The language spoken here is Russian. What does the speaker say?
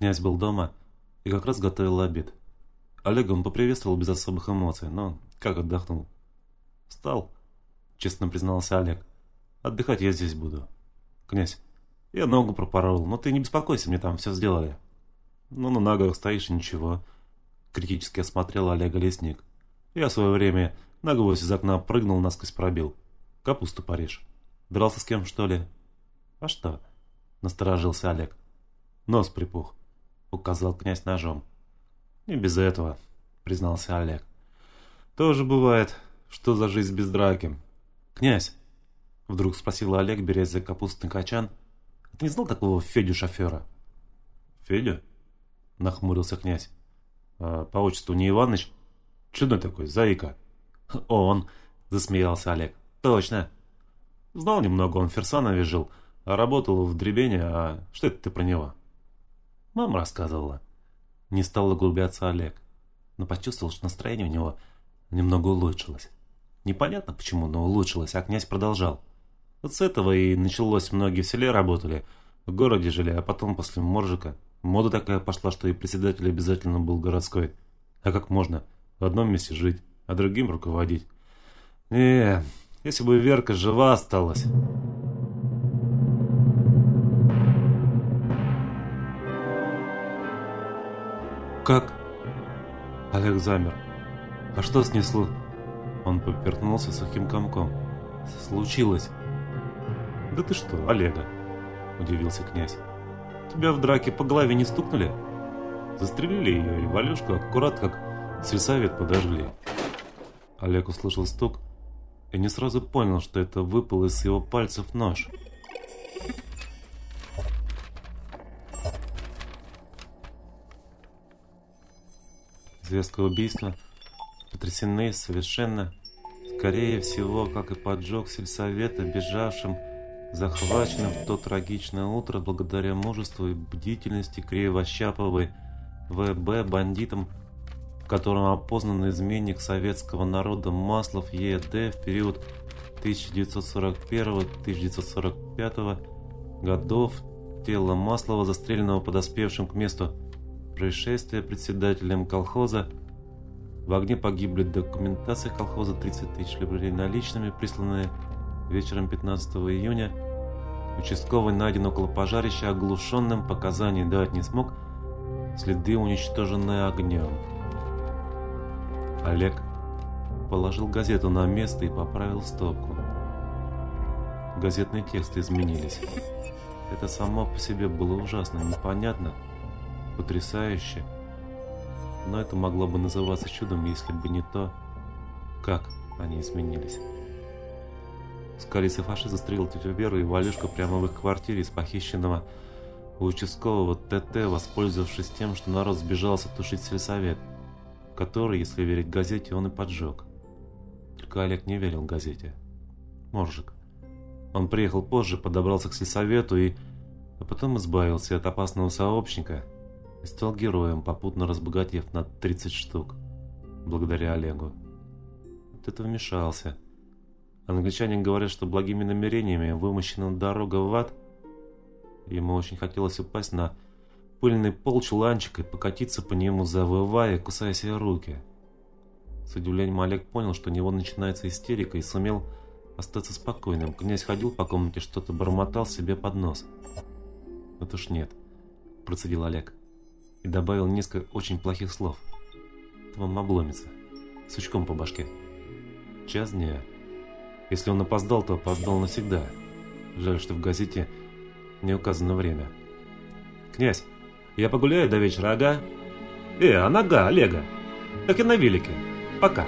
Князь был дома и как раз готовил обед. Олега он поприветствовал без особых эмоций, но как отдохнул. «Встал», — честно признался Олег. «Отдыхать я здесь буду». «Князь, я ногу пропорол, но ты не беспокойся, мне там все сделали». «Ну, на ногах стоишь ничего», — критически осмотрел Олега лесник. «Я в свое время ногой из окна прыгнул, насквозь пробил. Капусту порежь. Дрался с кем, что ли?» «А что?» — насторожился Олег. «Нос припух», — указал князь ножом. «Не без этого», — признался Олег. «Тоже бывает. Что за жизнь без драки?» «Князь», — вдруг спросил Олег, берясь за капустный качан, — «ты не знал такого Федю-шофера?» «Федю?» — нахмурился князь. «А по отчеству не Иваныч? Чудной такой, заика». «Он», — засмеялся Олег. «Точно». «Знал немного, он в Ферсанове жил, а работал в Дребене, а что это ты про него?» «Мама рассказывала». Не стал углубляться Олег, но почувствовал, что настроение у него немного улучшилось. Непонятно почему, но улучшилось, а князь продолжал. Вот с этого и началось, многие в селе работали, в городе жили, а потом после Моржика. Мода такая пошла, что и председатель обязательно был городской. А как можно в одном месте жить, а другим руководить? Не, если бы Верка жива осталась... «Как?» Олег замер. «А что снесло?» Он поперхнулся сухим комком. «Случилось». «Да ты что, Олега?» Удивился князь. «Тебя в драке по голове не стукнули?» Застрелили ее, и Валюшку аккурат как сельсовет подожгли. Олег услышал стук и не сразу понял, что это выпал из его пальцев нож. Зверское убийство потрясены совершенно, скорее всего, как и поджог сельсовета, бежавшим, захваченным в то трагичное утро благодаря мужеству и бдительности Кривощаповой ВБ бандитам, которым опознан изменник советского народа Маслов ЕД в период 1941-1945 годов. Тело Маслова, застреленного подоспевшим к месту происшествия председателем колхоза. В огне погибли документация колхоза 30 тысяч рублей наличными, присланные вечером 15 июня. Участковый найден около пожарища, оглушенным, показаний дать не смог, следы уничтоженные огнем. Олег положил газету на место и поправил стопку. Газетные тексты изменились. Это само по себе было ужасно непонятно, потрясающе. Но это могло бы называться чудом, если бы не то, как они изменились. Скалистый фашист застрелил тетю Веру и Валюшку прямо в их квартире из похищенного у участкового ТТ, воспользовавшись тем, что народ сбежался тушить сельсовет, который, если верить газете, он и поджег. Только Олег не верил газете. Моржик. Он приехал позже, подобрался к сельсовету и... А потом избавился от опасного сообщника – и стал героем, попутно разбогатев на 30 штук, благодаря Олегу. Вот это вмешался. Англичане говорят, что благими намерениями вымощена дорога в ад. Ему очень хотелось упасть на пыльный пол чуланчика и покатиться по нему, завывая, кусая себе руки. С удивлением Олег понял, что у него начинается истерика и сумел остаться спокойным. Князь ходил по комнате, что-то бормотал себе под нос. «Вот уж нет», – процедил Олег и добавил несколько очень плохих слов. Это вам обломится. Сучком по башке. Час дня. Если он опоздал, то опоздал навсегда. Жаль, что в газете не указано время. «Князь, я погуляю до вечера, ага?» «Э, а нога, Олега?» «Так и на велике. Пока».